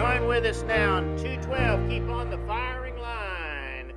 Join with us now on 212. Keep on the firing line.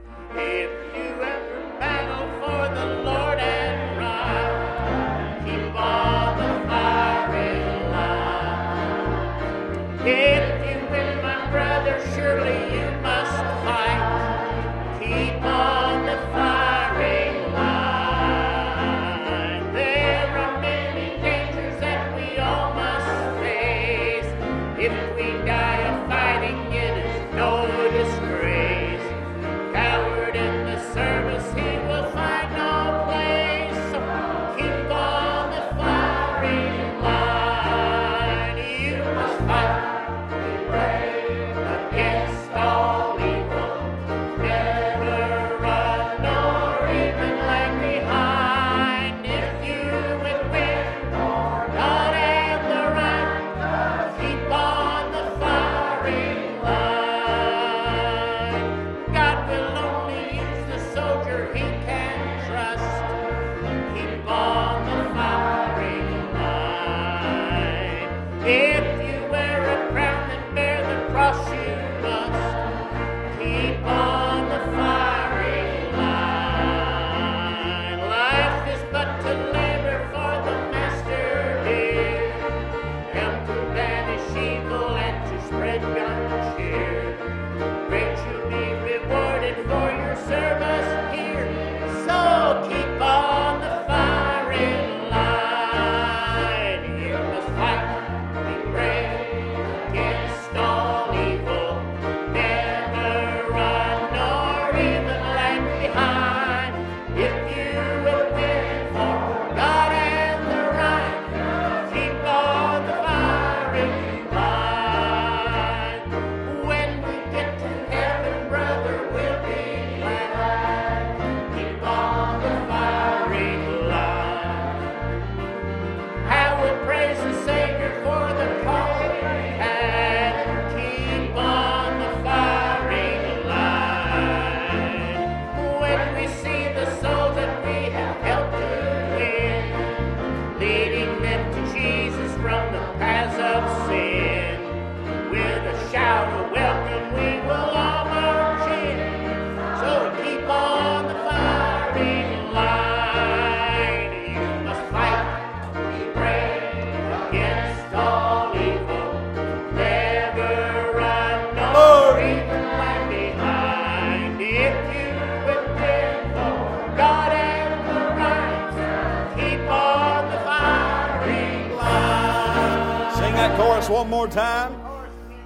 more time.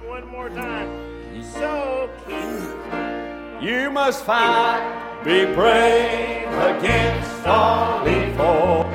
One more time. So keep. You must fight, be brave against all evil.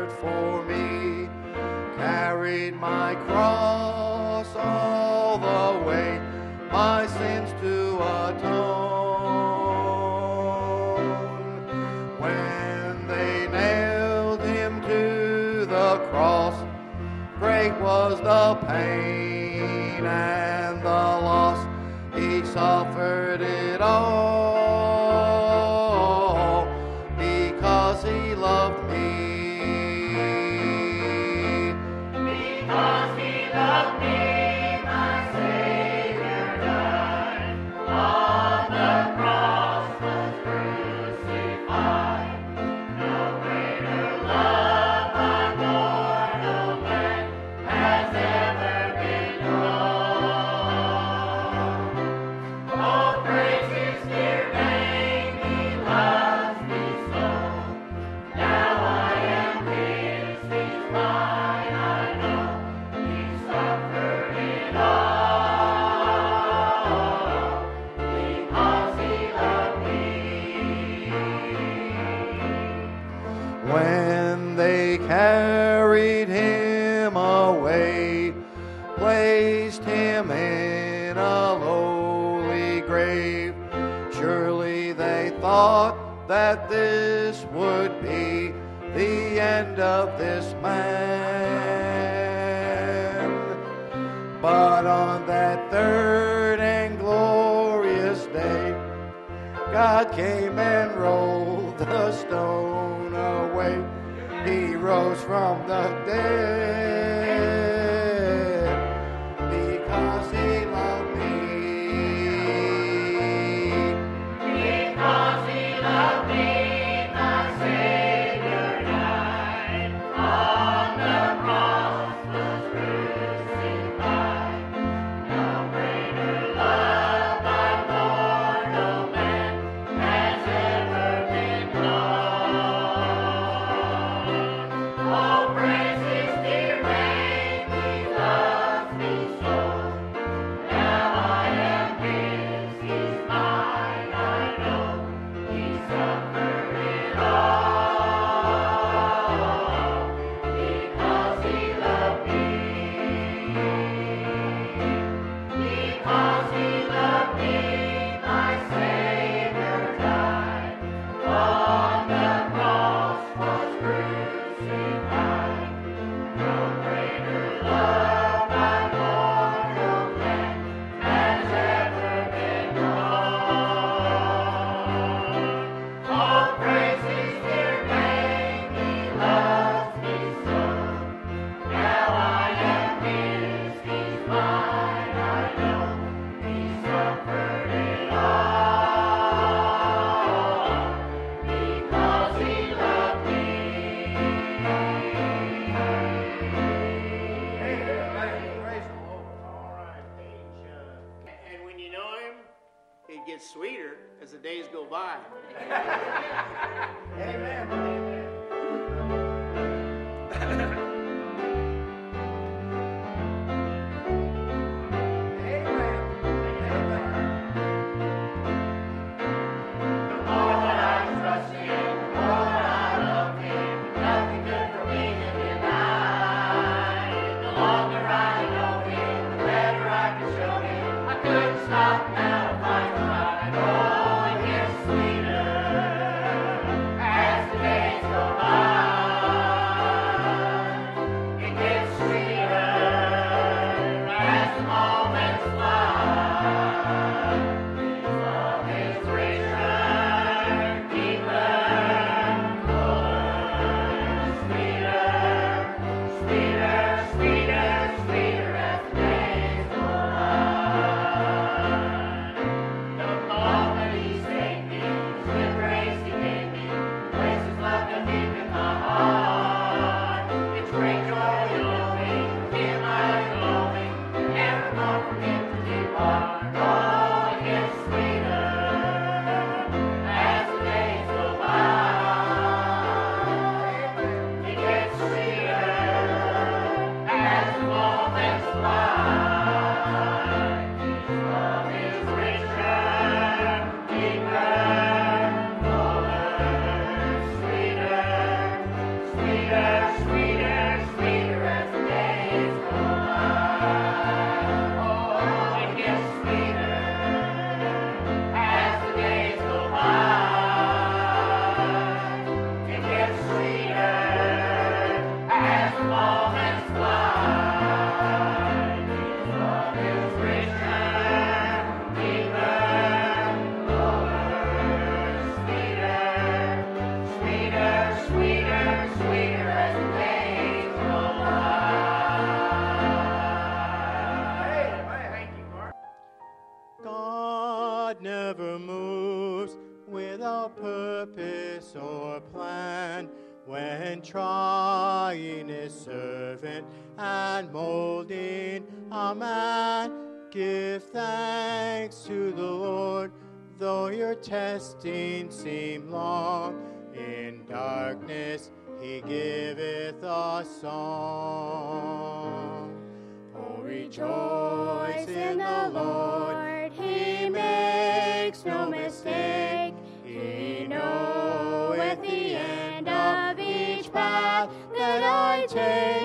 suffered for me, carried my cross all the way, my sins to atone. When they nailed him to the cross, great was the pain and the loss. He suffered it all. came and rolled the stone away. He rose from the dead. song. Oh, rejoice in the Lord, He makes no mistake. He knoweth the end of each path that I take.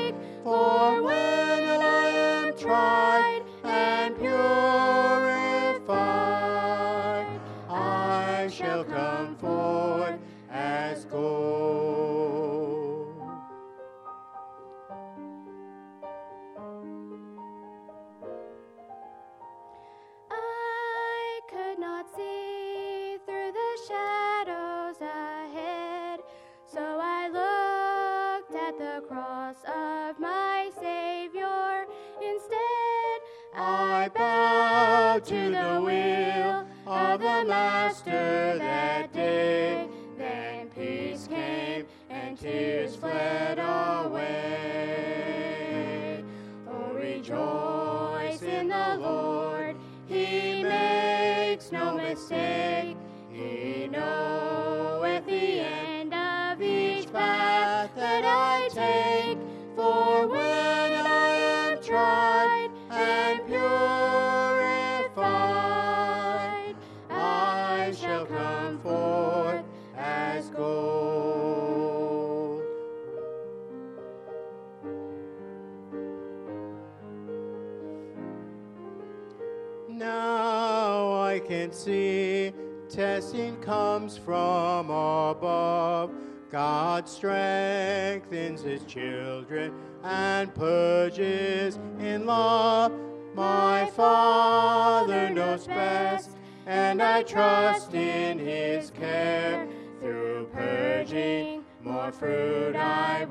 children and purges in law, My Father knows best, and I trust in his care. Through purging, more fruit I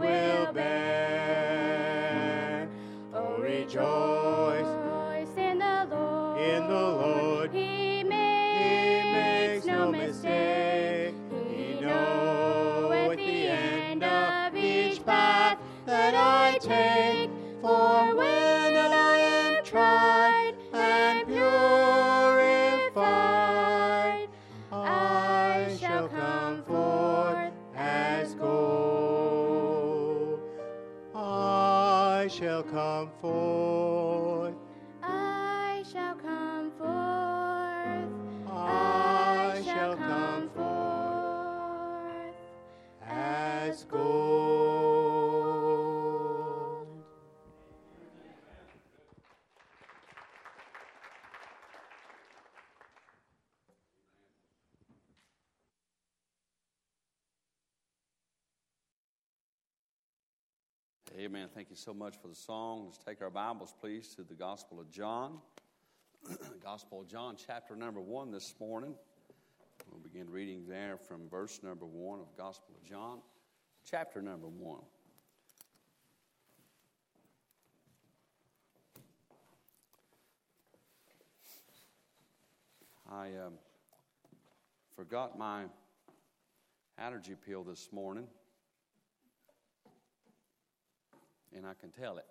shall come Amen. Thank you so much for the song. Let's take our Bibles, please, to the Gospel of John. Gospel of John, chapter number one this morning. We'll begin reading there from verse number one of Gospel of John, chapter number one. I um, forgot my allergy pill this morning. And I can tell it.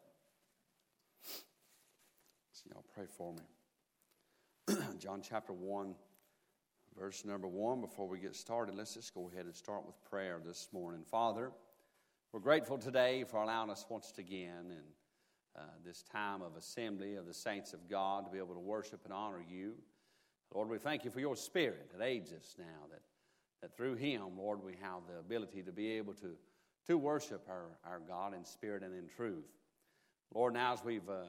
So y'all pray for me. John chapter 1, verse number 1. Before we get started, let's just go ahead and start with prayer this morning. Father, we're grateful today for allowing us once again in uh, this time of assembly of the saints of God to be able to worship and honor you. Lord, we thank you for your spirit that aids us now, that, that through him, Lord, we have the ability to be able to to worship our, our God in spirit and in truth. Lord, now as we've uh,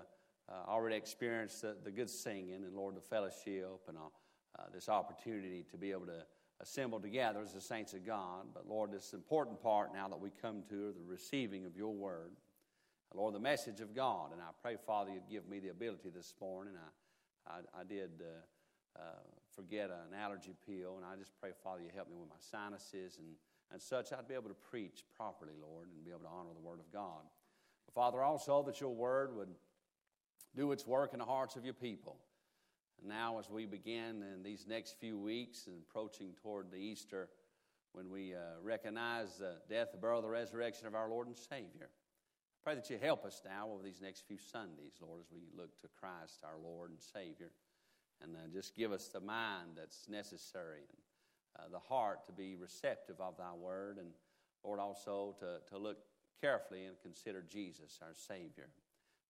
uh, already experienced the, the, good singing and, Lord, the fellowship and uh, this opportunity to be able to assemble together as the saints of God, but Lord, this important part now that we come to the receiving of your word. Lord, the message of God. And I pray, Father, you'd give me the ability this morning. I, I, I did uh, uh, forget an allergy pill, and I just pray, Father, you help me with my sinuses and and such, I'd be able to preach properly, Lord, and be able to honor the Word of God. But Father, also that your Word would do its work in the hearts of your people. And now, as we begin in these next few weeks and approaching toward the Easter, when we uh, recognize the death, the burial, the resurrection of our Lord and Savior, I pray that you help us now over these next few Sundays, Lord, as we look to Christ, our Lord and Savior. And uh, just give us the mind that's necessary and uh, the heart to be receptive of thy word, and Lord, also to, to look carefully and consider Jesus, our Savior.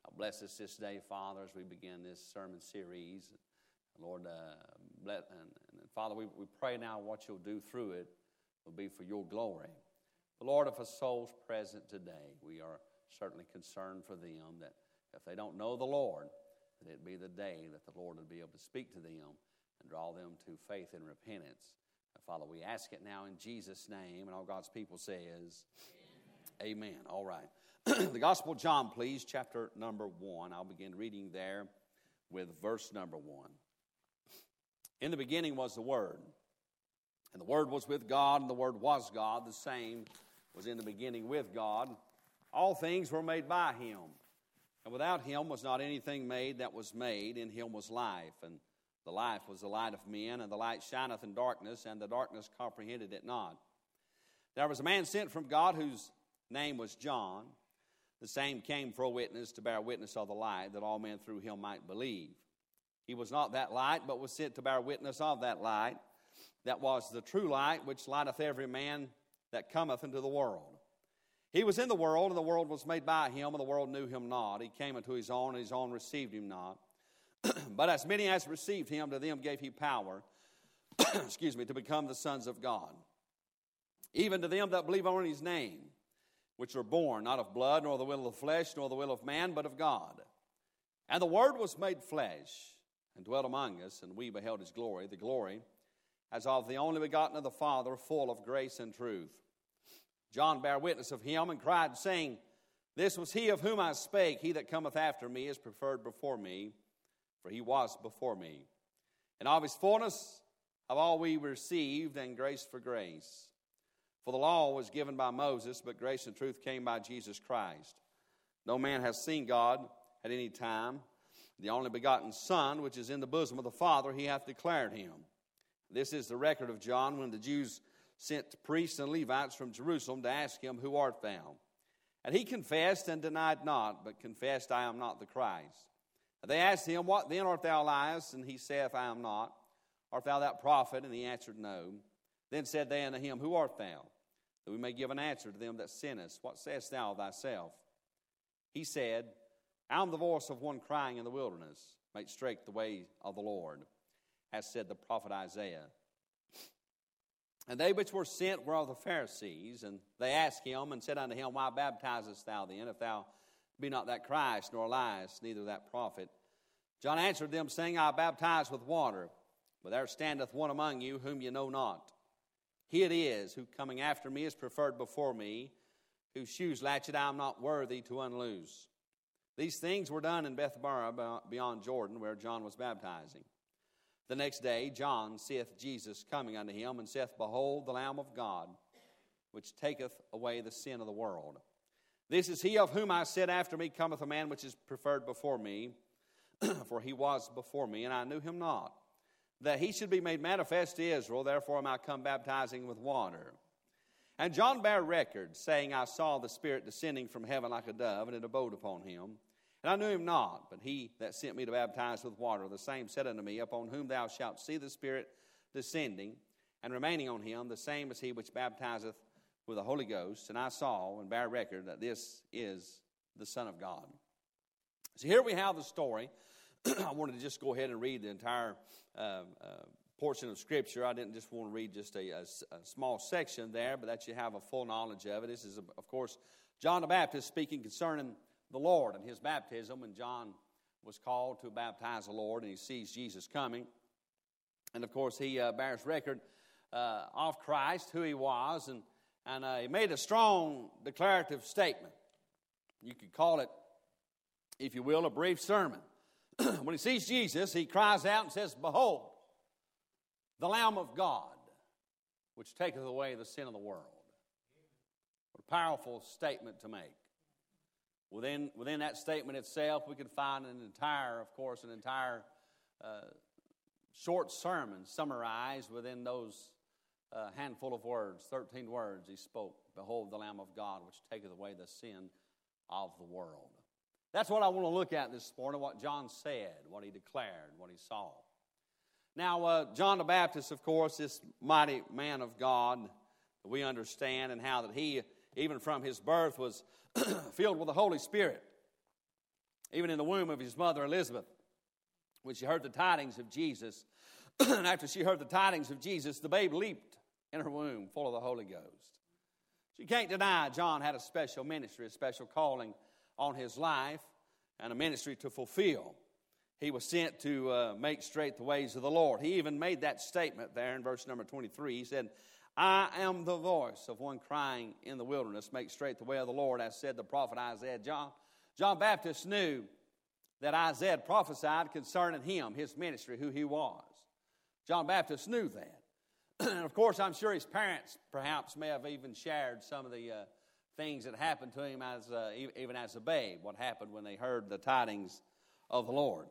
Now, bless us this day, Father, as we begin this sermon series. Lord, uh, bless, and, and Father, we, we pray now what you'll do through it will be for your glory. But Lord, if a soul's present today, we are certainly concerned for them that if they don't know the Lord, that it be the day that the Lord would be able to speak to them and draw them to faith and repentance. Father, we ask it now in Jesus' name, and all God's people says, Amen. Amen. All right. the Gospel of John, please, chapter number one. I'll begin reading there with verse number one. In the beginning was the Word, and the Word was with God, and the Word was God. The same was in the beginning with God. All things were made by Him, and without Him was not anything made that was made. In Him was life, and the life was the light of men, and the light shineth in darkness, and the darkness comprehended it not. There was a man sent from God whose name was John. The same came for a witness to bear witness of the light, that all men through him might believe. He was not that light, but was sent to bear witness of that light, that was the true light, which lighteth every man that cometh into the world. He was in the world, and the world was made by him, and the world knew him not. He came unto his own, and his own received him not. but as many as received him, to them gave he power, excuse me, to become the sons of God. Even to them that believe on his name, which are born not of blood, nor the will of the flesh, nor the will of man, but of God. And the Word was made flesh and dwelt among us, and we beheld his glory, the glory as of the only begotten of the Father, full of grace and truth. John bare witness of him and cried, saying, This was he of whom I spake. He that cometh after me is preferred before me for he was before me. And of his fullness of all we received, and grace for grace. For the law was given by Moses, but grace and truth came by Jesus Christ. No man has seen God at any time. The only begotten Son, which is in the bosom of the Father, he hath declared him. This is the record of John when the Jews sent priests and Levites from Jerusalem to ask him, Who art thou? And he confessed and denied not, but confessed, I am not the Christ. They asked him, What then art thou, Elias? And he saith, I am not. Art thou that prophet? And he answered, No. Then said they unto him, Who art thou? That we may give an answer to them that sent us. What sayest thou of thyself? He said, I'm the voice of one crying in the wilderness, make straight the way of the Lord, as said the prophet Isaiah. And they which were sent were of the Pharisees, and they asked him and said unto him, Why baptizest thou then, if thou be not that Christ, nor Elias, neither that prophet? John answered them, saying, I baptize with water, but there standeth one among you whom ye know not. He it is who coming after me is preferred before me, whose shoes latchet I am not worthy to unloose. These things were done in Bethabara beyond Jordan, where John was baptizing. The next day, John seeth Jesus coming unto him, and saith, Behold, the Lamb of God, which taketh away the sin of the world. This is he of whom I said, After me cometh a man which is preferred before me, for he was before me, and I knew him not. That he should be made manifest to Israel, therefore am I come baptizing with water. And John bare record, saying, I saw the Spirit descending from heaven like a dove, and it abode upon him. And I knew him not, but he that sent me to baptize with water, the same said unto me, Upon whom thou shalt see the Spirit descending and remaining on him, the same is he which baptizeth with the Holy Ghost. And I saw and bear record that this is the Son of God. So here we have the story. I wanted to just go ahead and read the entire uh, uh, portion of Scripture. I didn't just want to read just a, a, a, small section there, but that you have a full knowledge of it. This is, of course, John the Baptist speaking concerning the Lord and his baptism when John was called to baptize the Lord and he sees Jesus coming. And of course, he uh, bears record uh, of Christ, who he was, and, and uh, he made a strong declarative statement. You could call it, if you will, a brief sermon. when he sees Jesus, he cries out and says, Behold, the Lamb of God, which taketh away the sin of the world. What a powerful statement to make. Within, within that statement itself, we could find an entire, of course, an entire uh, short sermon summarized within those uh, handful of words, 13 words he spoke. Behold, the Lamb of God, which taketh away the sin of the world. That's what I want to look at this morning, what John said, what he declared, what he saw. Now, uh, John the Baptist, of course, this mighty man of God, we understand, and how that he, even from his birth, was filled with the Holy Spirit, even in the womb of his mother Elizabeth, when she heard the tidings of Jesus. and after she heard the tidings of Jesus, the babe leaped in her womb, full of the Holy Ghost. She can't deny John had a special ministry, a special calling on his life, and a ministry to fulfill. He was sent to uh, make straight the ways of the Lord. He even made that statement there in verse number 23. He said, I am the voice of one crying in the wilderness, make straight the way of the Lord, as said the prophet Isaiah. John, John Baptist knew that Isaiah prophesied concerning him, his ministry, who he was. John Baptist knew that. And of course, I'm sure his parents perhaps may have even shared some of the uh, things that happened to him as uh, even as a babe, what happened when they heard the tidings of the Lord.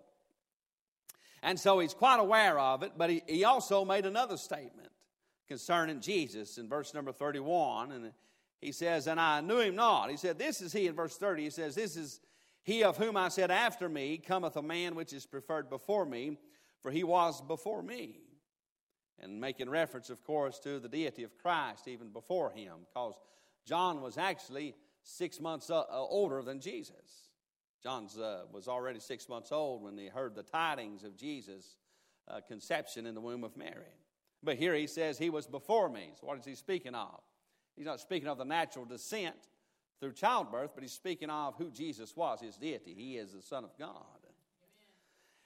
And so he's quite aware of it, but he, he also made another statement concerning Jesus in verse number 31. And he says, And I knew him not. He said, This is he in verse 30. He says, This is he of whom I said, After me cometh a man which is preferred before me, for he was before me. And making reference, of course, to the deity of Christ even before him, because John was actually six months uh, uh older than Jesus. John uh, was already six months old when he heard the tidings of Jesus' uh, conception in the womb of Mary. But here he says he was before me. So what is he speaking of? He's not speaking of the natural descent through childbirth, but he's speaking of who Jesus was, his deity. He is the Son of God.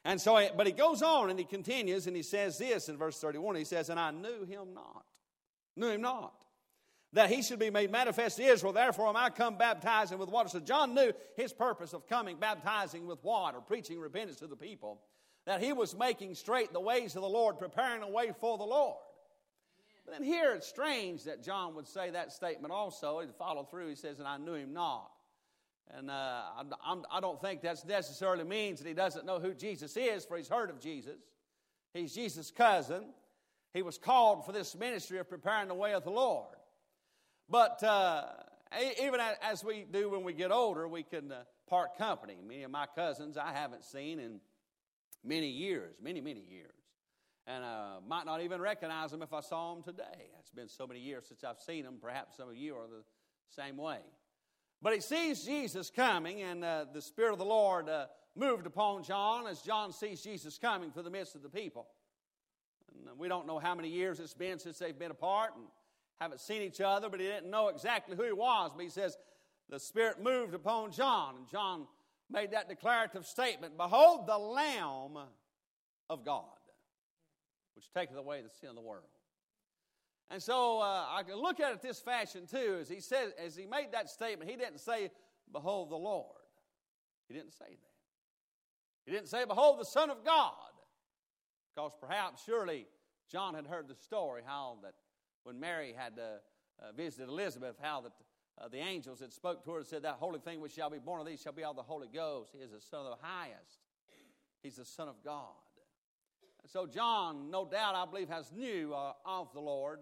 And so, but he goes on and he continues and he says this in verse 31. He says, And I knew him not. Knew him not. That he should be made manifest to Israel. Therefore, am I come baptizing with water. So John knew his purpose of coming baptizing with water, preaching repentance to the people that he was making straight the ways of the Lord, preparing a way for the Lord. But then here it's strange that John would say that statement also. He followed through. He says, And I knew him not. And uh, I, I don't think that necessarily means that he doesn't know who Jesus is, for he's heard of Jesus. He's Jesus' cousin. He was called for this ministry of preparing the way of the Lord. But uh, even as we do when we get older, we can uh, part company. Many of my cousins I haven't seen in many years, many, many years. And uh, might not even recognize them if I saw them today. It's been so many years since I've seen them. Perhaps some of you are the same way. But he sees Jesus coming, and uh, the Spirit of the Lord uh, moved upon John as John sees Jesus coming through the midst of the people. And uh, we don't know how many years it's been since they've been apart and haven't seen each other, but he didn't know exactly who he was. But he says, the Spirit moved upon John, and John made that declarative statement Behold, the Lamb of God, which taketh away the sin of the world. And so uh, I can look at it this fashion too. As he said, as he made that statement, he didn't say, "Behold the Lord." He didn't say that. He didn't say, "Behold the Son of God," because perhaps, surely, John had heard the story how that when Mary had uh, uh, visited Elizabeth, how that uh, the angels had spoke to her and said, "That holy thing which shall be born of thee shall be of the Holy Ghost." He is the Son of the highest. He's the Son of God. And so John, no doubt, I believe, has knew uh, of the Lord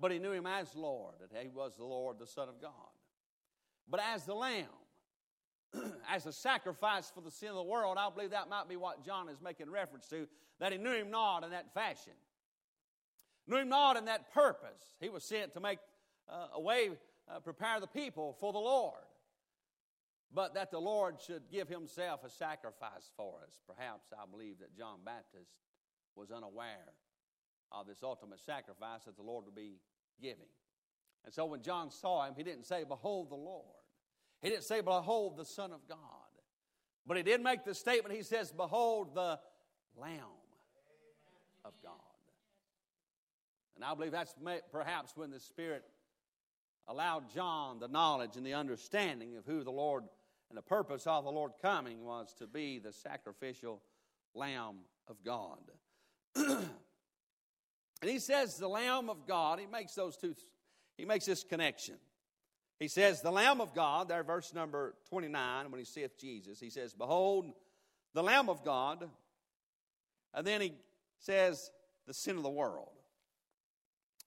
but he knew him as Lord, that he was the Lord, the Son of God. But as the Lamb, as a sacrifice for the sin of the world, I believe that might be what John is making reference to, that he knew him not in that fashion. Knew him not in that purpose. He was sent to make uh, a way, uh, prepare the people for the Lord. But that the Lord should give himself a sacrifice for us. Perhaps I believe that John Baptist was unaware of this ultimate sacrifice that the Lord would be giving. And so when John saw him, he didn't say, Behold the Lord. He didn't say, Behold the Son of God. But he did make the statement, he says, Behold the Lamb of God. And I believe that's perhaps when the Spirit allowed John the knowledge and the understanding of who the Lord and the purpose of the Lord coming was to be the sacrificial Lamb of God. And he says, the Lamb of God, he makes those two, he makes this connection. He says, the Lamb of God, there, verse number 29, when he seeth Jesus, he says, Behold, the Lamb of God. And then he says, the sin of the world.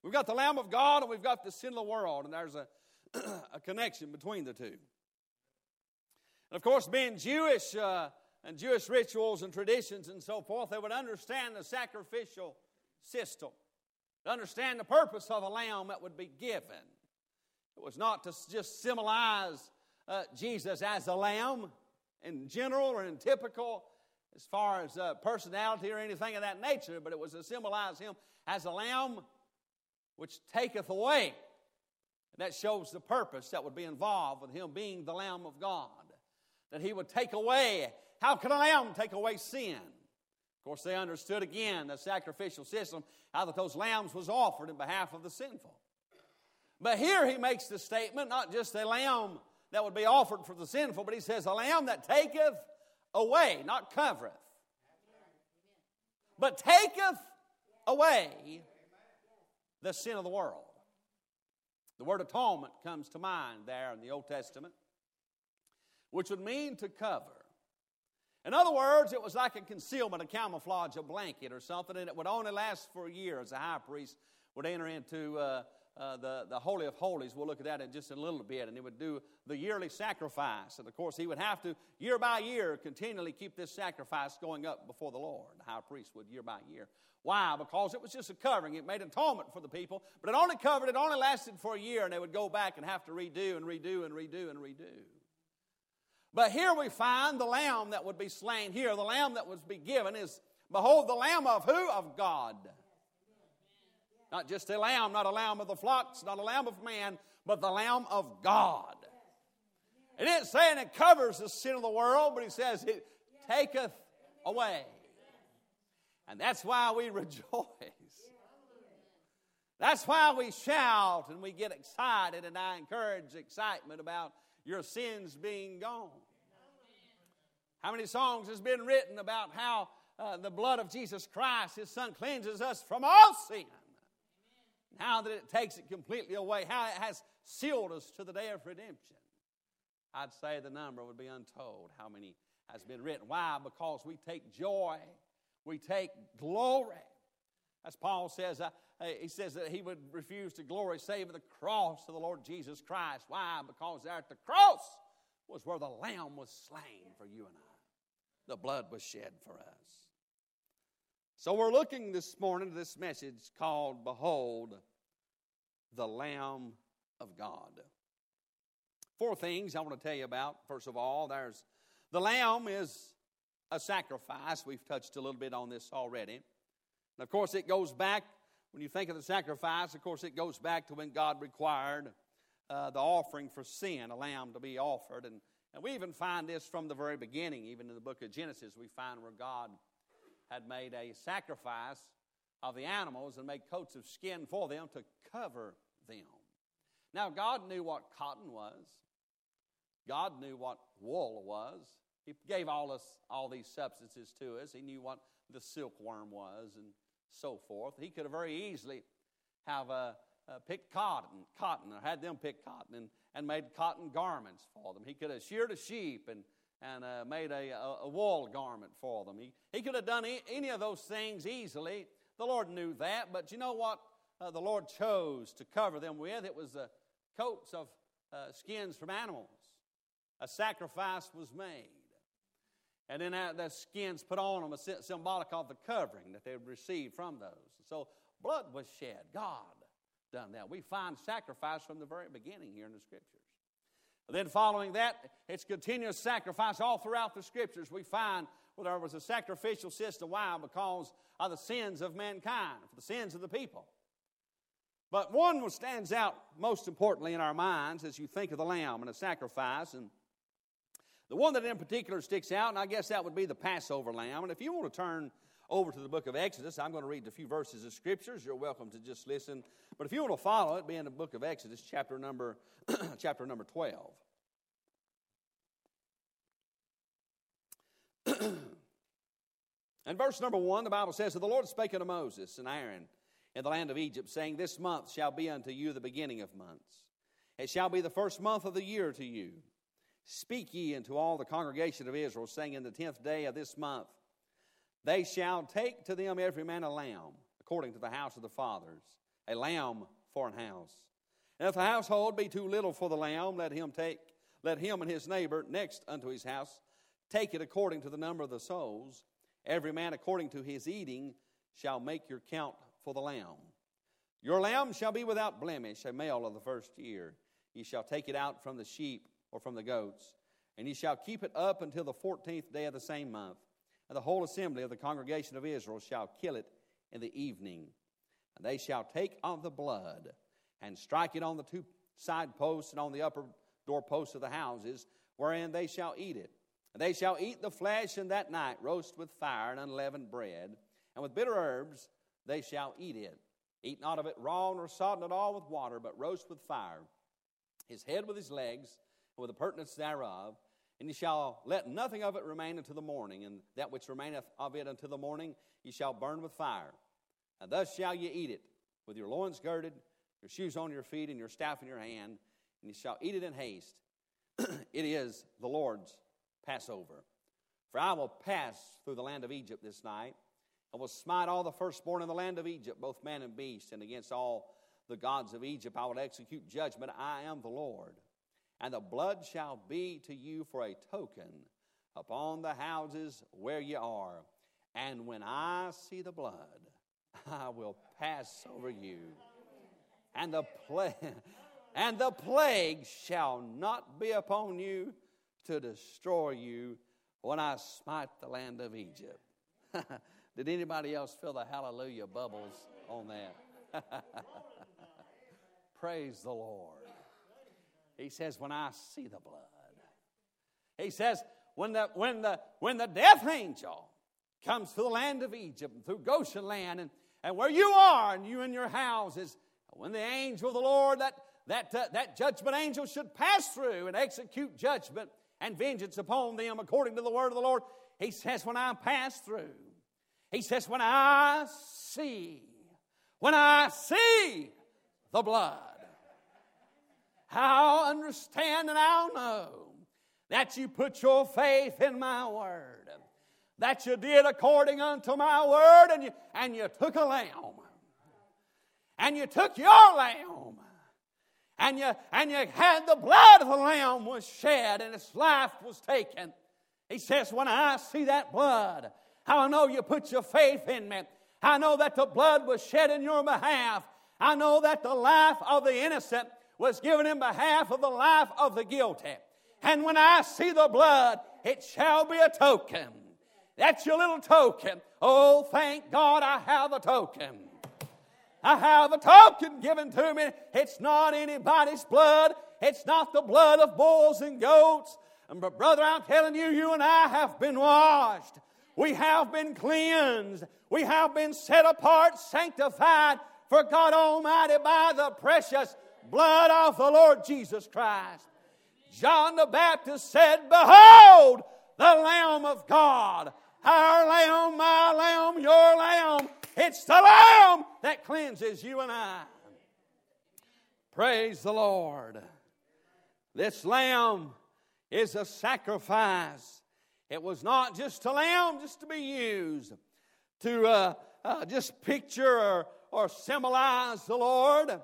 We've got the Lamb of God and we've got the sin of the world, and there's a, a connection between the two. And of course, being Jewish uh, and Jewish rituals and traditions and so forth, they would understand the sacrificial system to understand the purpose of a lamb that would be given. It was not to just symbolize uh, Jesus as a lamb in general or in typical as far as uh, personality or anything of that nature, but it was to symbolize him as a lamb which taketh away. And that shows the purpose that would be involved with him being the Lamb of God. That he would take away. How can a lamb take away sin? Of course, they understood again the sacrificial system, how that those lambs was offered in behalf of the sinful. But here he makes the statement, not just a lamb that would be offered for the sinful, but he says, a lamb that taketh away, not covereth, but taketh away the sin of the world. The word atonement comes to mind there in the Old Testament, which would mean to cover. In other words, it was like a concealment, a camouflage, a blanket or something, and it would only last for a year as a high priest would enter into uh, uh, the, the Holy of Holies. We'll look at that in just a little bit. And he would do the yearly sacrifice. And of course, he would have to, year by year, continually keep this sacrifice going up before the Lord. The high priest would year by year. Why? Because it was just a covering. It made atonement for the people, but it only covered, it only lasted for a year, and they would go back and have to redo and redo and redo and redo. But here we find the lamb that would be slain here. The lamb that would be given is, behold, the lamb of who? Of God. Not just a lamb, not a lamb of the flocks, not a lamb of man, but the lamb of God. It isn't saying it covers the sin of the world, but he says it taketh away. And that's why we rejoice. That's why we shout and we get excited, and I encourage excitement about your sins being gone. How many songs has been written about how uh, the blood of Jesus Christ, His Son, cleanses us from all sin? Now that it takes it completely away, how it has sealed us to the day of redemption. I'd say the number would be untold how many has been written. Why? Because we take joy, we take glory. As Paul says, uh, he says that he would refuse to glory save at the cross of the Lord Jesus Christ. Why? Because there at the cross was where the Lamb was slain for you and I the blood was shed for us. So we're looking this morning to this message called Behold the Lamb of God. four things I want to tell you about. First of all, there's the lamb is a sacrifice. We've touched a little bit on this already. And of course, it goes back, when you think of the sacrifice, of course, it goes back to when God required uh, the offering for sin, a lamb to be offered. And, and we even find this from the very beginning, even in the book of Genesis, we find where God had made a sacrifice of the animals and made coats of skin for them to cover them. Now, God knew what cotton was, God knew what wool was. He gave all us all these substances to us. He knew what the silkworm was and so forth. He could have very easily have uh, uh, picked cotton, cotton, or had them pick cotton and, and made cotton garments for them. He could have sheared a sheep and, and uh, made a, a, a, wool garment for them. He, he could have done e- any of those things easily. The Lord knew that, but you know what uh, the Lord chose to cover them with? It was coats of uh, skins from animals. A sacrifice was made. And then the skins put on them, a symbolic of the covering that they would from those. So blood was shed. God done that. We find sacrifice from the very beginning here in the Scriptures. And then, following that, it's continuous sacrifice all throughout the Scriptures. We find well, there was a sacrificial system. Why? Because of the sins of mankind, for the sins of the people. But one stands out most importantly in our minds as you think of the lamb and a sacrifice. And the one that in particular sticks out, and I guess that would be the Passover lamb. And if you want to turn over to the book of Exodus, I'm going to read a few verses of scriptures. You're welcome to just listen. But if you want to follow it, be in the book of Exodus, chapter number, chapter number 12. and verse number one, the Bible says, the Lord spake unto Moses and Aaron in the land of Egypt, saying, This month shall be unto you the beginning of months. It shall be the first month of the year to you. Speak ye unto all the congregation of Israel, saying, In the tenth day of this month, they shall take to them every man a lamb, according to the house of the fathers, a lamb for an house. And if the household be too little for the lamb, let him take, let him and his neighbor next unto his house take it according to the number of the souls. Every man according to his eating shall make your count for the lamb. Your lamb shall be without blemish, a male of the first year. Ye shall take it out from the sheep or from the goats, and ye shall keep it up until the fourteenth day of the same month. And the whole assembly of the congregation of Israel shall kill it in the evening. And they shall take of the blood and strike it on the two side posts and on the upper doorposts of the houses, wherein they shall eat it. And they shall eat the flesh in that night, roast with fire and unleavened bread, and with bitter herbs they shall eat it. Eat not of it raw nor sodden at all with water, but roast with fire, his head with his legs, with the purtenance thereof. And ye shall let nothing of it remain until the morning, and that which remaineth of it until the morning ye shall burn with fire. And thus shall ye eat it, with your loins girded, your shoes on your feet, and your staff in your hand, and ye shall eat it in haste. it is the Lord's Passover. For I will pass through the land of Egypt this night, and will smite all the firstborn in the land of Egypt, both man and beast, and against all the gods of Egypt I will execute judgment. I am the Lord. And the blood shall be to you for a token upon the houses where ye are. And when I see the blood, I will pass over you. And the plague, and the plague shall not be upon you to destroy you when I smite the land of Egypt. Did anybody else feel the hallelujah bubbles on that? Praise the Lord. He says, When I see the blood. He says, when the, when the, when the death angel comes to the land of Egypt, through Goshen land, and, and where you are, and you in your houses, when the angel of the Lord, that, that, uh, that judgment angel should pass through and execute judgment and vengeance upon them according to the word of the Lord. He says, When I pass through, he says, When I see, when I see the blood, I'll understand and I'll know that you put your faith in my word, that you did according unto my word, and you, and you took a lamb, and you took your lamb, and you, and you had the blood of the lamb was shed, and its life was taken. He says, When I see that blood, I know you put your faith in me. I know that the blood was shed in your behalf. I know that the life of the innocent was given in behalf of the life of the guilty. And when I see the blood, it shall be a token. That's your little token. Oh, thank God I have a token. I have a token given to me. It's not anybody's blood. It's not the blood of bulls and goats. And but brother, I'm telling you, you and I have been washed. We have been cleansed. We have been set apart, sanctified for God Almighty by the precious blood of the Lord Jesus Christ. John the Baptist said, Behold, the Lamb of God. Our lamb, my lamb, your lamb. It's the lamb that cleanses you and I. Praise the Lord. This lamb is a sacrifice. It was not just a lamb just to be used to uh, uh, just picture or, or symbolize the Lord,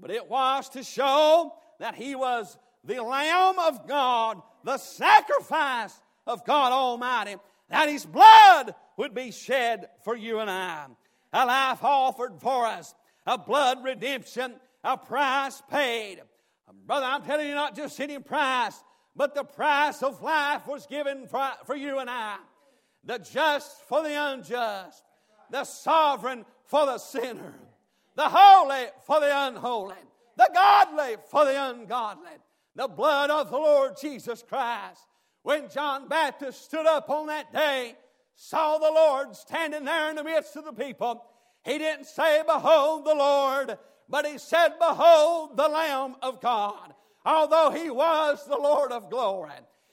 but it was to show that He was the Lamb of God, the sacrifice of God Almighty, that His blood would be shed for you and I. A life offered for us, a blood redemption, a price paid. Brother, I'm telling you, not just any price, but the price of life was given for, for you and I. The just for the unjust, the sovereign for the sinner, the holy for the unholy, the godly for the ungodly. The blood of the Lord Jesus Christ. When John Baptist stood up on that day, saw the Lord standing there in the midst of the people, he didn't say, Behold the Lord, but he said, Behold the Lamb of God. Although he was the Lord of glory,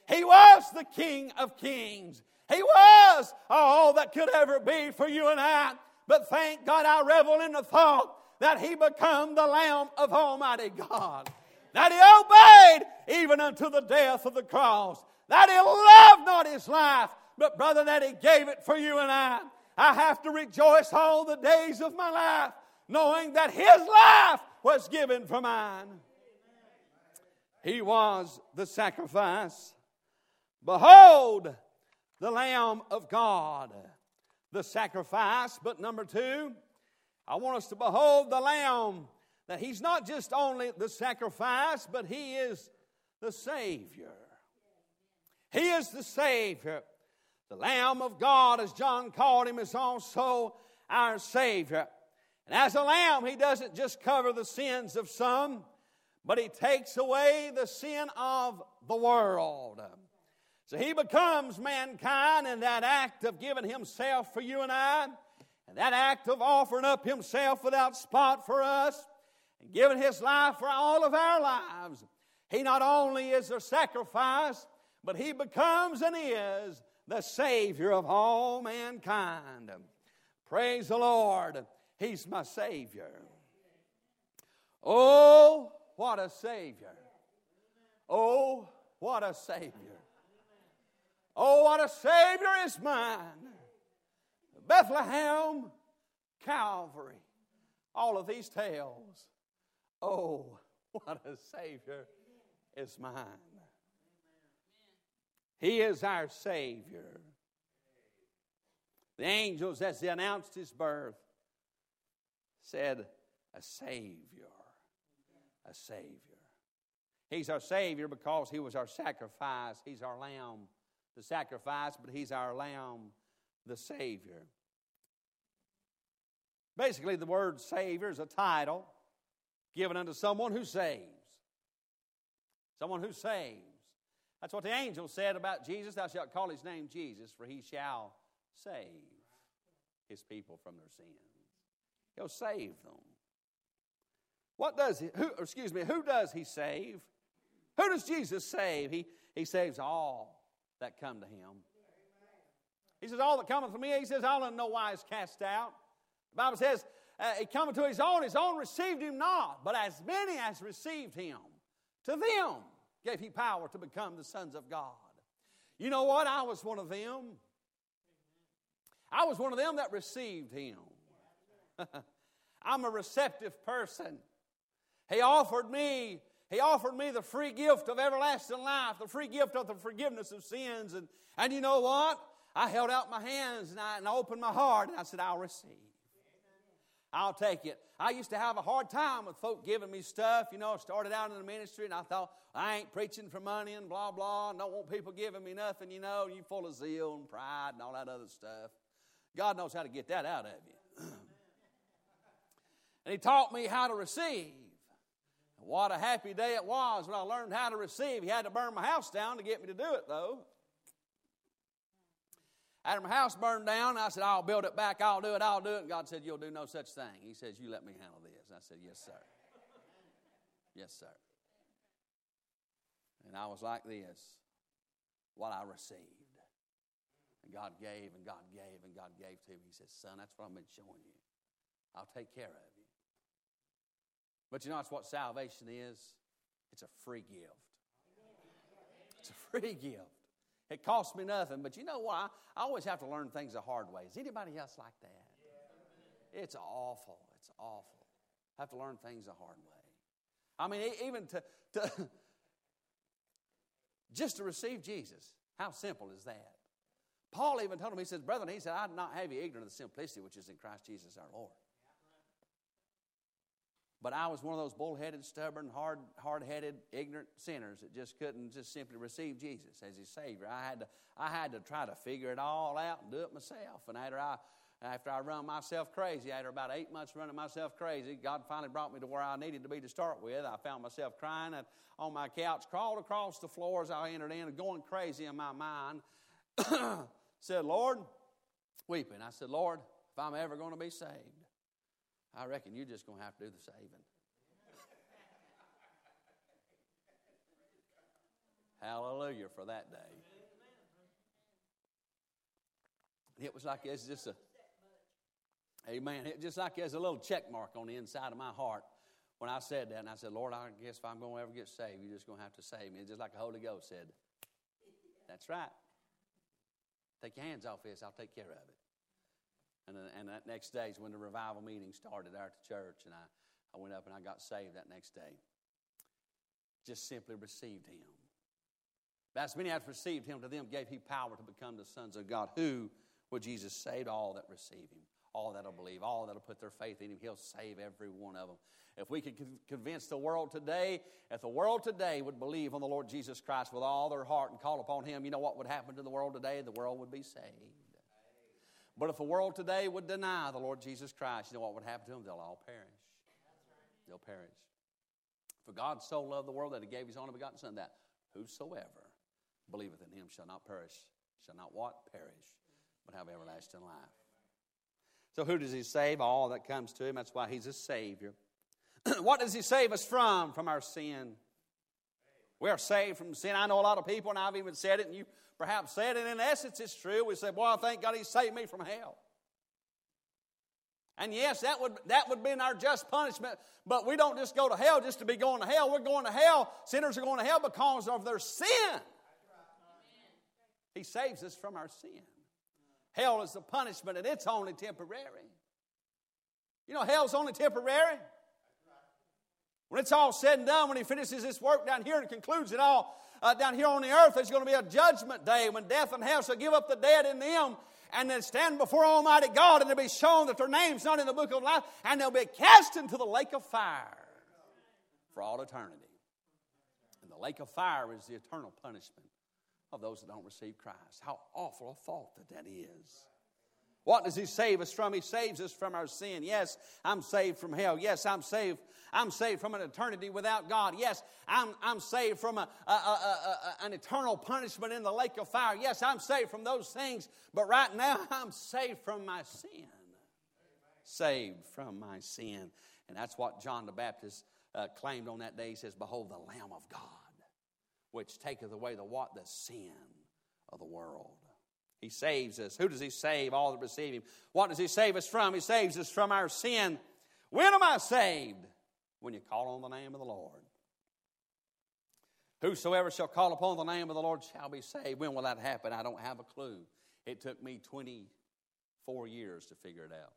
he was the King of kings. He was all that could ever be for you and I. But thank God I revel in the thought that he become the Lamb of Almighty God. That he obeyed even unto the death of the cross. That he loved not his life, but brother, that he gave it for you and I. I have to rejoice all the days of my life, knowing that his life was given for mine. He was the sacrifice. Behold, the Lamb of God, the sacrifice. But number two, I want us to behold the Lamb, that He's not just only the sacrifice, but He is the Savior. He is the Savior. The Lamb of God, as John called Him, is also our Savior. And as a lamb, He doesn't just cover the sins of some, but He takes away the sin of the world. So he becomes mankind in that act of giving himself for you and I, and that act of offering up himself without spot for us, and giving his life for all of our lives. He not only is a sacrifice, but he becomes and is the Savior of all mankind. Praise the Lord. He's my Savior. Oh, what a Savior. Oh, what a Savior. Oh, what a Savior is mine. Bethlehem, Calvary, all of these tales. Oh, what a Savior is mine. He is our Savior. The angels, as they announced his birth, said, A Savior. A Savior. He's our Savior because He was our sacrifice, He's our Lamb the sacrifice, but He's our Lamb, the Savior. Basically, the word Savior is a title given unto someone who saves. Someone who saves. That's what the angel said about Jesus. Thou shalt call his name Jesus, for he shall save his people from their sins. He'll save them. What does he, who, excuse me, who does he save? Who does Jesus save? He, he saves all that come to him. He says, All that cometh to me, he says, I'll in no wise cast out. The Bible says, uh, He cometh to his own, his own received him not, but as many as received him, to them gave he power to become the sons of God. You know what? I was one of them. I was one of them that received him. I'm a receptive person. He offered me he offered me the free gift of everlasting life, the free gift of the forgiveness of sins. And, and you know what? I held out my hands and I, and I opened my heart and I said, I'll receive. I'll take it. I used to have a hard time with folk giving me stuff. You know, I started out in the ministry and I thought, I ain't preaching for money and blah, blah. And don't want people giving me nothing, you know. You full of zeal and pride and all that other stuff. God knows how to get that out of you. and He taught me how to receive. What a happy day it was when I learned how to receive. He had to burn my house down to get me to do it, though. After my house burned down, I said, I'll build it back, I'll do it, I'll do it. And God said, You'll do no such thing. He says, You let me handle this. I said, Yes, sir. Yes, sir. And I was like this what I received. And God gave, and God gave, and God gave to me. He said, Son, that's what I've been showing you. I'll take care of you. But you know, that's what salvation is it's a free gift. It's a free gift. It costs me nothing, but you know why? I always have to learn things the hard way. Is anybody else like that? It's awful. It's awful. I have to learn things the hard way. I mean, even to, to just to receive Jesus, how simple is that? Paul even told him, he says, Brethren, he said, I would not have you ignorant of the simplicity which is in Christ Jesus our Lord. But I was one of those bullheaded, stubborn, hard, hard-headed, ignorant sinners that just couldn't just simply receive Jesus as his Savior. I had to, I had to try to figure it all out and do it myself. And after I, after I run myself crazy, after about eight months running myself crazy, God finally brought me to where I needed to be to start with. I found myself crying on my couch, crawled across the floor as I entered in, going crazy in my mind. said, Lord, weeping. I said, Lord, if I'm ever going to be saved, I reckon you're just going to have to do the saving. Hallelujah for that day. It was like it's just a, amen. It just like there's a little check mark on the inside of my heart when I said that. And I said, Lord, I guess if I'm going to ever get saved, you're just going to have to save me. It's just like the Holy Ghost said, That's right. Take your hands off this, I'll take care of it. And, uh, and that next day is when the revival meeting started there at the church, and I, I went up and I got saved that next day. Just simply received him. As many as received him, to them gave he power to become the sons of God. Who will Jesus save? All that receive him, all that'll believe, all that'll put their faith in him. He'll save every one of them. If we could convince the world today, if the world today would believe on the Lord Jesus Christ with all their heart and call upon him, you know what would happen to the world today? The world would be saved. But if the world today would deny the Lord Jesus Christ, you know what would happen to them? They'll all perish. They'll perish. For God so loved the world that he gave his only begotten Son, that whosoever believeth in him shall not perish, shall not what? Perish, but have everlasting life. So who does he save? All that comes to him. That's why he's a Savior. what does he save us from? From our sin. We are saved from sin. I know a lot of people, and I've even said it, and you perhaps said and In essence, it's true. We say, Boy, I thank God He saved me from hell. And yes, that would, that would be our just punishment, but we don't just go to hell just to be going to hell. We're going to hell. Sinners are going to hell because of their sin. He saves us from our sin. Hell is the punishment, and it's only temporary. You know, hell's only temporary. When it's all said and done, when He finishes this work down here and concludes it all, uh, down here on the earth, there's going to be a judgment day when death and hell shall give up the dead in them and then stand before Almighty God and they'll be shown that their name's not in the book of life and they'll be cast into the lake of fire for all eternity. And the lake of fire is the eternal punishment of those that don't receive Christ. How awful a fault that that is. What does he save us from? He saves us from our sin. Yes, I'm saved from hell. Yes, I'm saved. I'm saved from an eternity without God. Yes, I'm, I'm saved from a, a, a, an eternal punishment in the lake of fire. Yes, I'm saved from those things. But right now, I'm saved from my sin. Saved from my sin. And that's what John the Baptist uh, claimed on that day. He says, Behold, the Lamb of God, which taketh away the what? The sin of the world. He saves us. Who does He save? All that receive Him. What does He save us from? He saves us from our sin. When am I saved? When you call on the name of the Lord. Whosoever shall call upon the name of the Lord shall be saved. When will that happen? I don't have a clue. It took me 24 years to figure it out.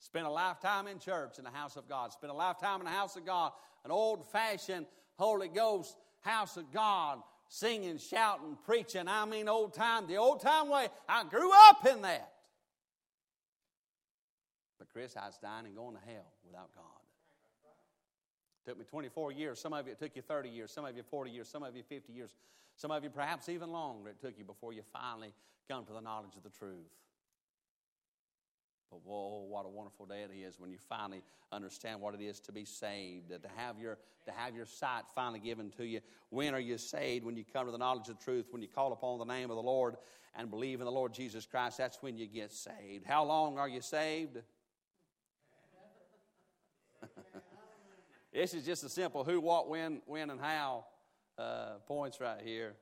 Spent a lifetime in church in the house of God. Spent a lifetime in the house of God, an old fashioned Holy Ghost house of God singing, shouting, preaching. I mean, old time, the old time way. I grew up in that. But Chris, I was dying and going to hell without God. It Took me 24 years. Some of you, it took you 30 years. Some of you, 40 years. Some of you, 50 years. Some of you, perhaps even longer, it took you before you finally come to the knowledge of the truth. But whoa, what a wonderful day it is when you finally understand what it is to be saved, to have your, to have your sight finally given to you. When are you saved? When you come to the knowledge of truth, when you call upon the name of the Lord and believe in the Lord Jesus Christ, that's when you get saved. How long are you saved? this is just a simple who, what, when, when, and how uh, points right here.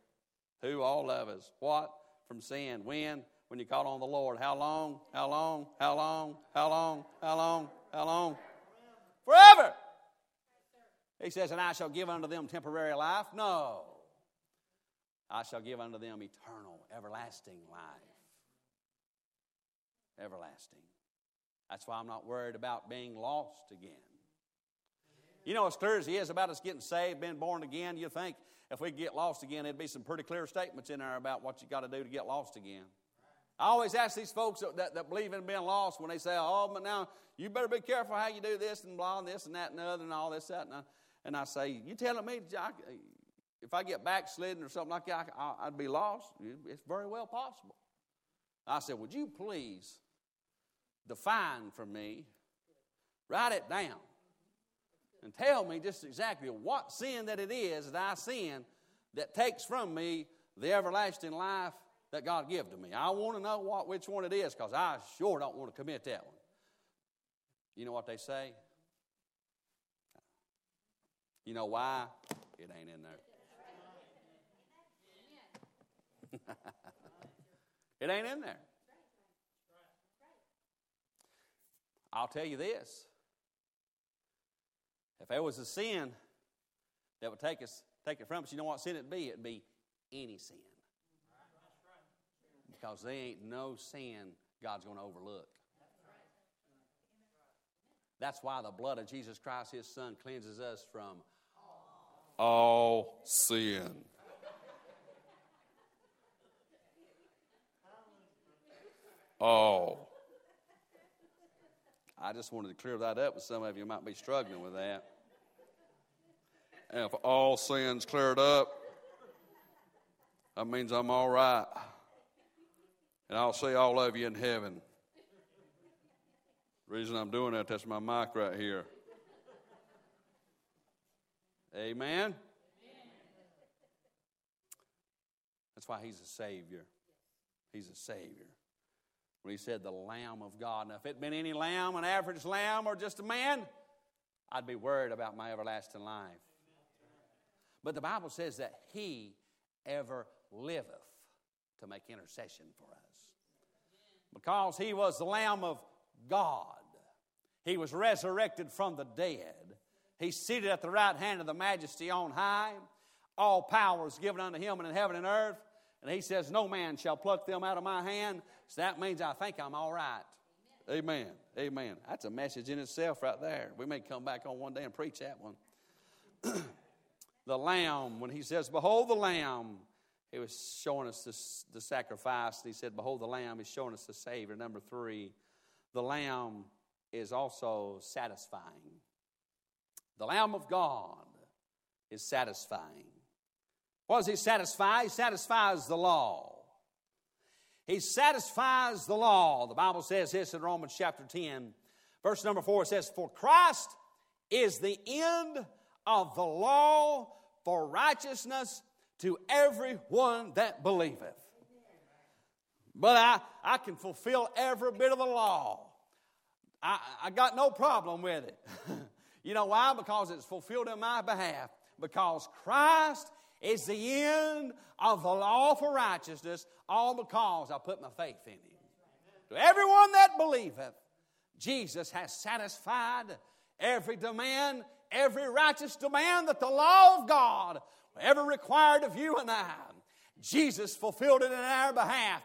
Who, all of us. What? From sin. When? When you call on the Lord. How long? How long? How long? How long? How long? How long? Forever. He says, And I shall give unto them temporary life? No. I shall give unto them eternal, everlasting life. Everlasting. That's why I'm not worried about being lost again. You know, as clear as he is about us getting saved, being born again, you think if we get lost again, there'd be some pretty clear statements in there about what you got to do to get lost again. I always ask these folks that, that, believe in being lost when they say, oh, but now you better be careful how you do this and blah, and this and that and other and all this, that. And I, and I say, you telling me if I get backslidden or something like that, I'd be lost? It's very well possible. I said, would you please define for me, write it down, and tell me just exactly what sin that it is that I sin that takes from me the everlasting life that God give to me. I want to know what, which one it is because I sure don't want to commit that one. You know what they say? You know why? It ain't in there. it ain't in there. I'll tell you this. If there was a sin that would take us take it from us, you know what sin it'd be? It'd be any sin because there ain't no sin God's going to overlook. That's why the blood of Jesus Christ, his son, cleanses us from all sin. All. I just wanted to clear that up with some of you might be struggling with that. And if all sin's cleared up, that means I'm all right. And I'll see all of you in heaven. reason I'm doing that, that's my mic right here. Amen? That's why he's a Savior. He's a Savior. When he said the Lamb of God. Now, if it had been any lamb, an average lamb, or just a man, I'd be worried about my everlasting life. But the Bible says that he ever liveth to make intercession for us because he was the Lamb of God. He was resurrected from the dead. He's seated at the right hand of the majesty on high. All power is given unto him and in heaven and earth. And he says, No man shall pluck them out of my hand. So that means I think I'm all right. Amen. Amen. That's a message in itself right there. We may come back on one day and preach that one. the Lamb, when he says, Behold the Lamb he was showing us this, the sacrifice. He said, Behold, the Lamb is showing us the Savior. Number three, the Lamb is also satisfying. The Lamb of God is satisfying. What does He satisfy? He satisfies the law. He satisfies the law. The Bible says this in Romans chapter 10, verse number 4 it says, For Christ is the end of the law for righteousness to everyone that believeth. But I, I can fulfill every bit of the law. I, I got no problem with it. you know why? Because it's fulfilled in my behalf. Because Christ is the end of the law for righteousness, all because I put my faith in Him. To everyone that believeth, Jesus has satisfied every demand, every righteous demand that the law of God ever required of you and I. Jesus fulfilled it in our behalf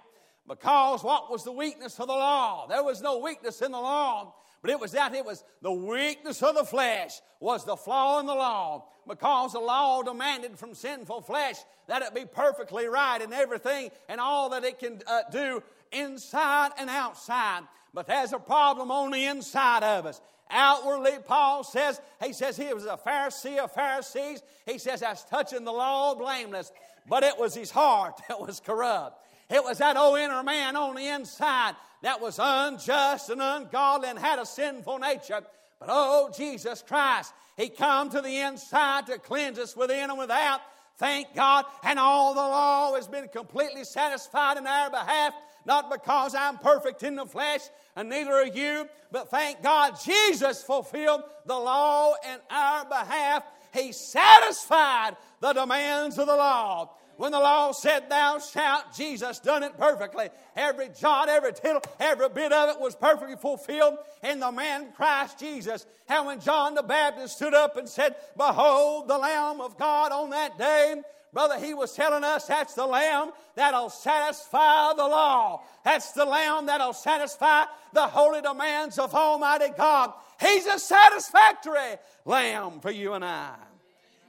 because what was the weakness of the law? There was no weakness in the law, But it was that it was the weakness of the flesh was the flaw in the law because the law demanded from sinful flesh that it be perfectly right in everything and all that it can uh, do inside and outside. But there's a problem on the inside of us. Outwardly, Paul says, he says he was a Pharisee of Pharisees. He says that's touching the law blameless. But it was his heart that was corrupt. It was that old inner man on the inside that was unjust and ungodly and had a sinful nature. But oh, Jesus Christ, He come to the inside to cleanse us within and without. Thank God. And all the law has been completely satisfied in our behalf, not because I'm perfect in the flesh, and neither are you, but thank God Jesus fulfilled the law in our behalf. He satisfied the demands of the law. When the law said, Thou shalt, Jesus done it perfectly. Every jot, every tittle, every bit of it was perfectly fulfilled in the man Christ Jesus. And when John the Baptist stood up and said, Behold the Lamb of God on that day, brother, he was telling us that's the Lamb that'll satisfy the law. That's the Lamb that'll satisfy the holy demands of Almighty God. He's a satisfactory Lamb for you and I.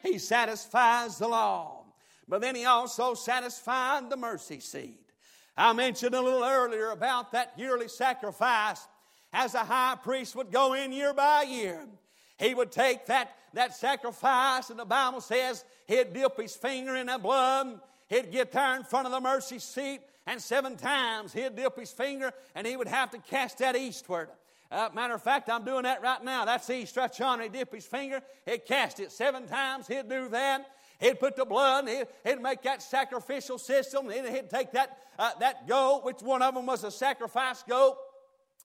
He satisfies the law. But then he also satisfied the mercy seat. I mentioned a little earlier about that yearly sacrifice as a high priest would go in year by year. He would take that, that sacrifice, and the Bible says he'd dip his finger in that blood. He'd get there in front of the mercy seat, and seven times he'd dip his finger, and he would have to cast that eastward. Uh, matter of fact, I'm doing that right now. That's east. Stretch on. He'd dip his finger. He'd cast it seven times. He'd do that. He'd put the blood, he'd, he'd make that sacrificial system, and he'd take that, uh, that goat, which one of them was a sacrifice goat,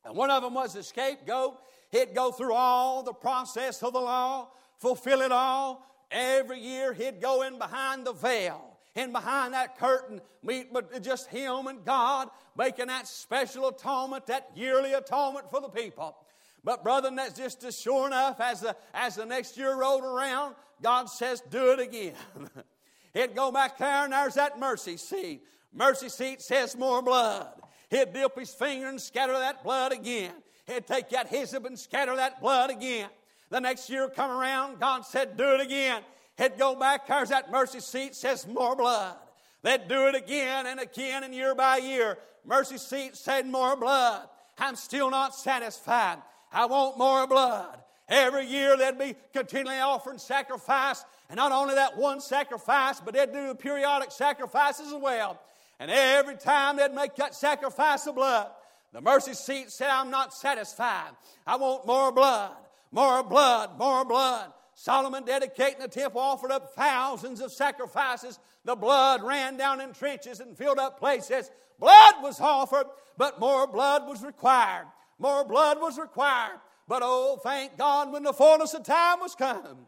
and one of them was a scapegoat. He'd go through all the process of the law, fulfill it all. Every year he'd go in behind the veil, in behind that curtain, meet but just him and God, making that special atonement, that yearly atonement for the people. But brother, that's just as sure enough as the, as the next year rolled around, God says, do it again. He'd go back there and there's that mercy seat. Mercy seat says more blood. He'd dip his finger and scatter that blood again. He'd take that hyssop and scatter that blood again. The next year come around, God said, do it again. He'd go back, there's that mercy seat, says more blood. They'd do it again and again and year by year. Mercy seat said more blood. I'm still not satisfied. I want more blood. Every year they'd be continually offering sacrifice. And not only that one sacrifice, but they'd do the periodic sacrifices as well. And every time they'd make that sacrifice of blood, the mercy seat said, I'm not satisfied. I want more blood, more blood, more blood. Solomon, dedicating the temple, offered up thousands of sacrifices. The blood ran down in trenches and filled up places. Blood was offered, but more blood was required. More blood was required. But oh, thank God, when the fullness of time was come,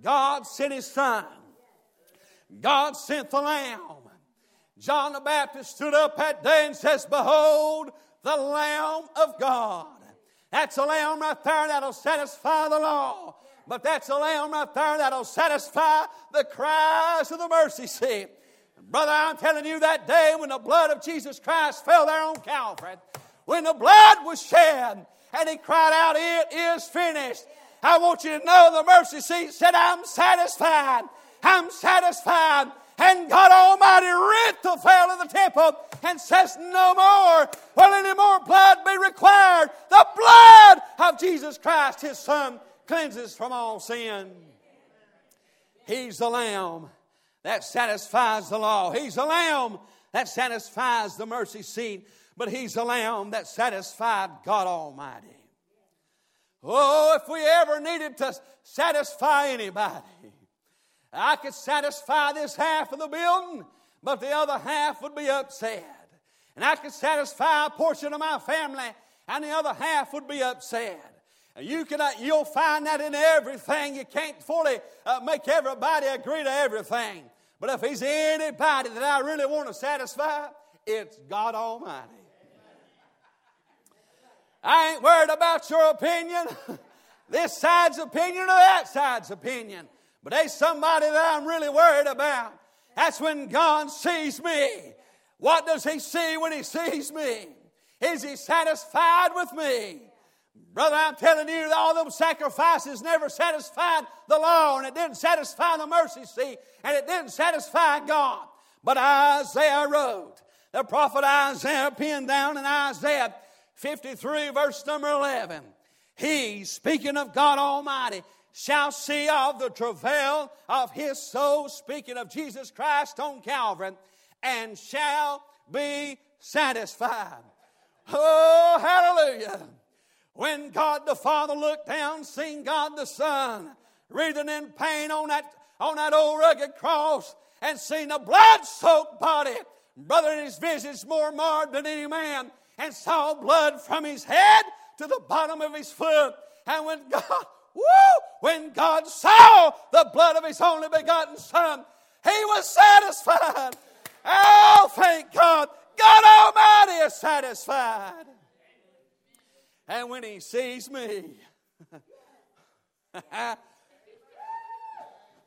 God sent His Son. God sent the Lamb. John the Baptist stood up that day and says, Behold, the Lamb of God. That's a lamb right there that'll satisfy the law. But that's a lamb right there that'll satisfy the cries of the mercy seat. Brother, I'm telling you that day when the blood of Jesus Christ fell there on Calvary, when the blood was shed, and he cried out, It is finished. I want you to know the mercy seat said, I'm satisfied. I'm satisfied. And God Almighty rent the veil of the temple and says, No more will any more blood be required. The blood of Jesus Christ, his Son, cleanses from all sin. He's the Lamb that satisfies the law. He's the Lamb that satisfies the mercy seat but he's the lamb that satisfied God Almighty. Oh, if we ever needed to satisfy anybody, I could satisfy this half of the building, but the other half would be upset. And I could satisfy a portion of my family, and the other half would be upset. And you can, uh, you'll find that in everything. You can't fully uh, make everybody agree to everything. But if there's anybody that I really want to satisfy, it's God Almighty. I ain't worried about your opinion, this side's opinion or that side's opinion. But there's somebody that I'm really worried about. That's when God sees me. What does He see when He sees me? Is He satisfied with me? Brother, I'm telling you all those sacrifices never satisfied the law, and it didn't satisfy the mercy seat, and it didn't satisfy God. But Isaiah wrote, the prophet Isaiah penned down in Isaiah 53, verse number 11. He, speaking of God Almighty, shall see of the travail of his soul, speaking of Jesus Christ on Calvary, and shall be satisfied. Oh, hallelujah. When God the Father looked down, seen God the Son writhing in pain on that, on that old rugged cross, and seen the blood soaked body, brother in his visage more marred than any man, and saw blood from his head to the bottom of his foot. And when God, woo, when God saw the blood of his only begotten Son, he was satisfied. Oh, thank God. God Almighty is satisfied. And when he sees me,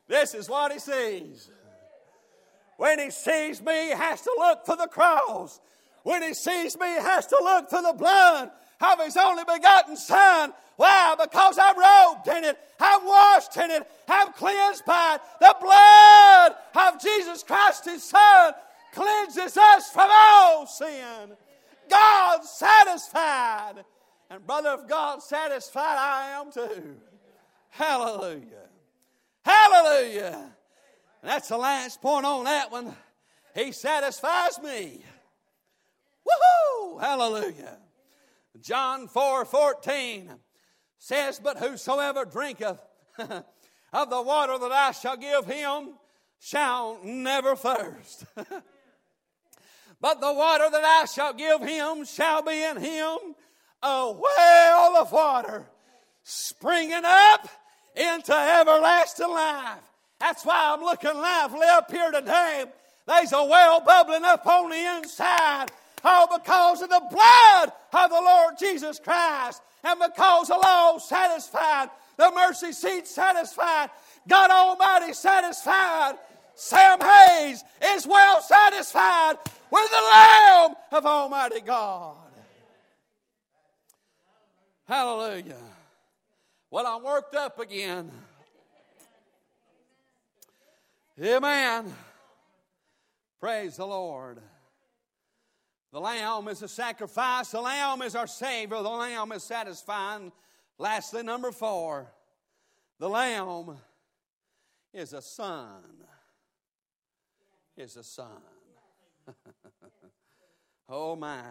this is what he sees. When he sees me, he has to look for the cross. When he sees me, he has to look for the blood of his only begotten Son. Why? Because I'm robed in it, I'm washed in it, I'm cleansed by it. The blood of Jesus Christ, his Son, cleanses us from all sin. God satisfied. And brother, if God satisfied, I am too. Hallelujah. Hallelujah. And that's the last point on that one. He satisfies me. Woohoo! Hallelujah. John 4 14 says, But whosoever drinketh of the water that I shall give him shall never thirst. but the water that I shall give him shall be in him a well of water springing up into everlasting life. That's why I'm looking lively up here today. There's a well bubbling up on the inside. All because of the blood of the Lord Jesus Christ. And because the law satisfied, the mercy seat satisfied, God Almighty satisfied. Sam Hayes is well satisfied with the Lamb of Almighty God. Hallelujah. Well, I'm worked up again. Amen. Praise the Lord. The Lamb is a sacrifice. The Lamb is our Savior. The Lamb is satisfying. Lastly, number four, the Lamb is a son. Is a son. oh my.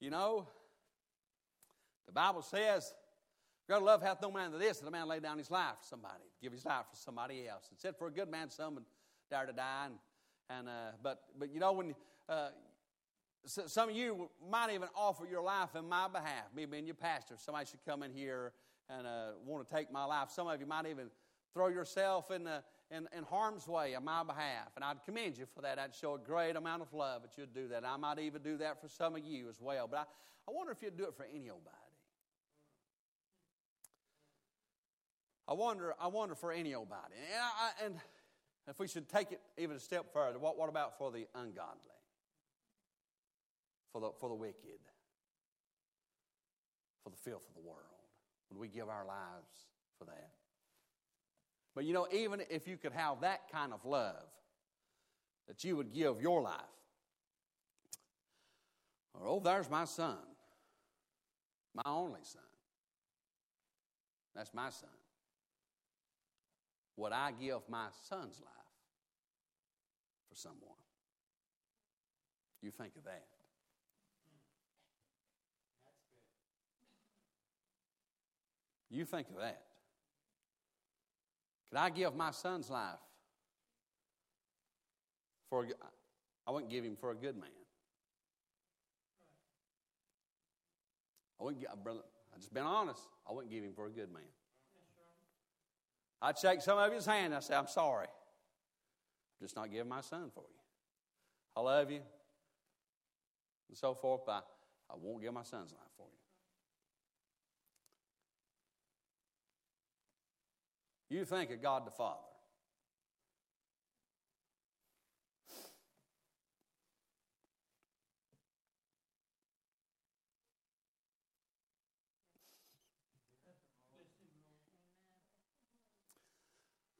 You know, the Bible says, God love hath no man to this, that a man lay down his life for somebody, give his life for somebody else. It said, for a good man, some would dare to die. And, and uh, but, but you know, when uh, some of you might even offer your life in my behalf, me being your pastor, somebody should come in here and uh, want to take my life. Some of you might even throw yourself in, the, in, in harm's way on my behalf. And I'd commend you for that. I'd show a great amount of love that you'd do that. I might even do that for some of you as well. But I, I wonder if you'd do it for any old body. I wonder, I wonder for any old body. And, I, and if we should take it even a step further, what, what about for the ungodly? For the, for the wicked? For the filth of the world? Would we give our lives for that? But you know, even if you could have that kind of love, that you would give your life, or oh, there's my son, my only son. That's my son would I give my son's life for someone? You think of that. You think of that. Could I give my son's life for? A, I wouldn't give him for a good man. I wouldn't. Brother, I just been honest. I wouldn't give him for a good man. I'd shake some of his hand and I'd say, I'm sorry. I'm just not giving my son for you. I love you. And so forth, but I won't give my son's life for you. You think of God the Father.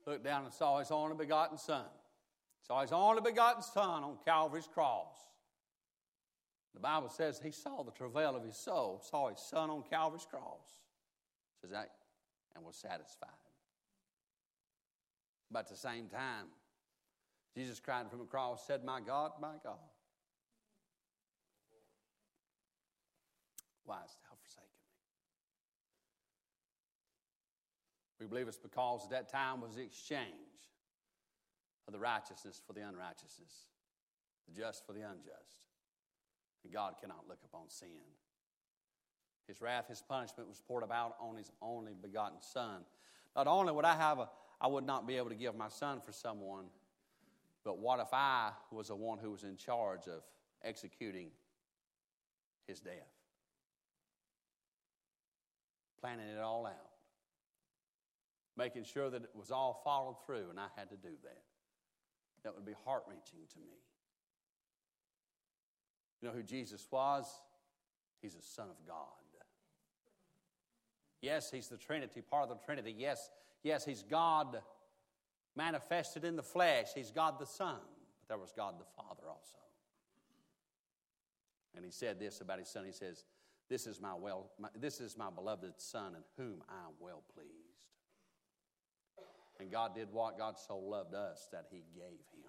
Looked down and saw his only begotten Son. Saw his only begotten Son on Calvary's cross. The Bible says he saw the travail of his soul, saw his son on Calvary's cross, says that, and was satisfied. But at the same time, Jesus cried from the cross, said, My God, my God, why hast thou forsaken me? We believe it's because at that time was the exchange of the righteousness for the unrighteousness, the just for the unjust. And God cannot look upon sin. His wrath, his punishment was poured about on his only begotten Son. Not only would I have a, I would not be able to give my son for someone, but what if I was the one who was in charge of executing his death? Planning it all out. Making sure that it was all followed through, and I had to do that. That would be heart wrenching to me. You know who Jesus was? He's the Son of God. Yes, He's the Trinity, part of the Trinity. Yes, yes, He's God manifested in the flesh. He's God the Son, but there was God the Father also. And He said this about His Son. He says, "This is my well, my, this is my beloved Son, in whom I am well pleased." And God did what God so loved us that He gave Him.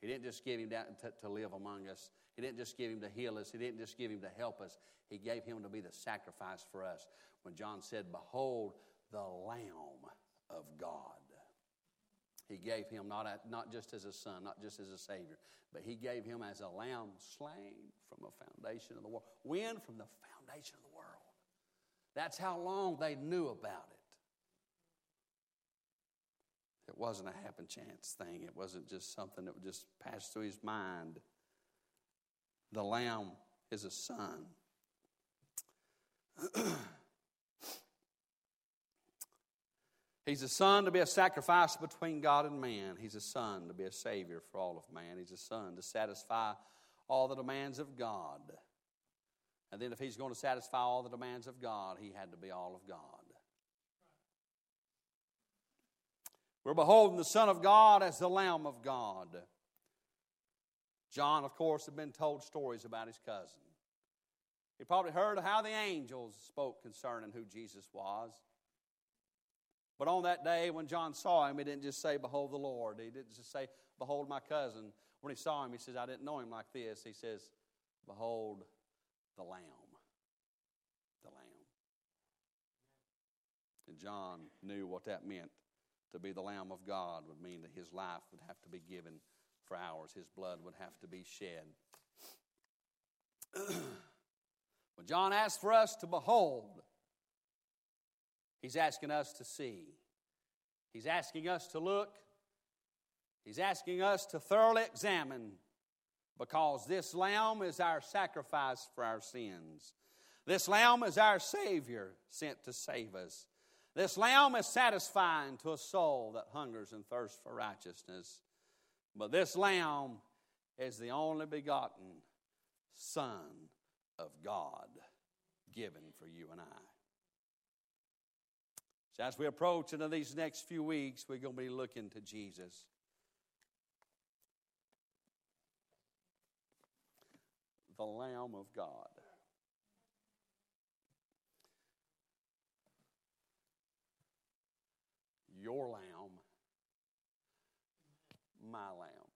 He didn't just give him to, to, live among us. He didn't just give him to heal us. He didn't just give him to help us. He gave him to be the sacrifice for us. When John said, Behold, the Lamb of God. He gave him not, a, not just as a son, not just as a savior, but he gave him as a lamb slain from the foundation of the world. When? From the foundation of the world. That's how long they knew about it. It wasn't a happen chance thing. It wasn't just something that would just pass through his mind. The lamb is a son. He's a son to be a sacrifice between God and man. He's a son to be a savior for all of man. He's a son to satisfy all the demands of God. And then, if he's going to satisfy all the demands of God, he had to be all of God. We're beholding the Son of God as the Lamb of God. John, of course, had been told stories about his cousin. He probably heard how the angels spoke concerning who Jesus was. But on that day, when John saw him, he didn't just say, Behold the Lord. He didn't just say, Behold my cousin. When he saw him, he says, I didn't know him like this. He says, Behold the Lamb. The Lamb. And John knew what that meant to be the Lamb of God would mean that his life would have to be given for ours, his blood would have to be shed. when John asks for us to behold, he's asking us to see. He's asking us to look. He's asking us to thoroughly examine because this lamb is our sacrifice for our sins. This lamb is our Savior sent to save us. This lamb is satisfying to a soul that hungers and thirsts for righteousness. But this lamb is the only begotten Son of God given for you and I. So, as we approach into these next few weeks, we're going to be looking to Jesus. The Lamb of God. your lamb, my lamb.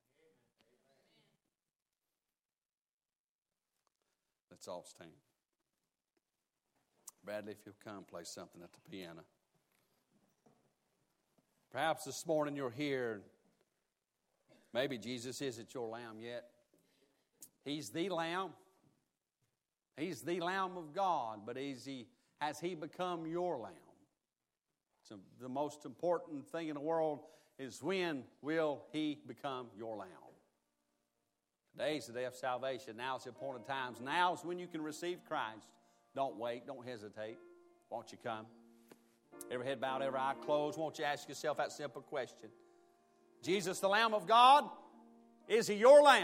Let's all stand. Bradley, if you'll come play something at the piano. Perhaps this morning you're here. Maybe Jesus isn't your lamb yet. He's the lamb. He's the lamb of God, but is he, has he become your lamb? So the most important thing in the world is when will he become your lamb? Today is the day of salvation. Now is the appointed times. Now is when you can receive Christ. Don't wait. Don't hesitate. Won't you come? Every head bowed, every eye closed. Won't you ask yourself that simple question? Jesus, the Lamb of God, is he your lamb?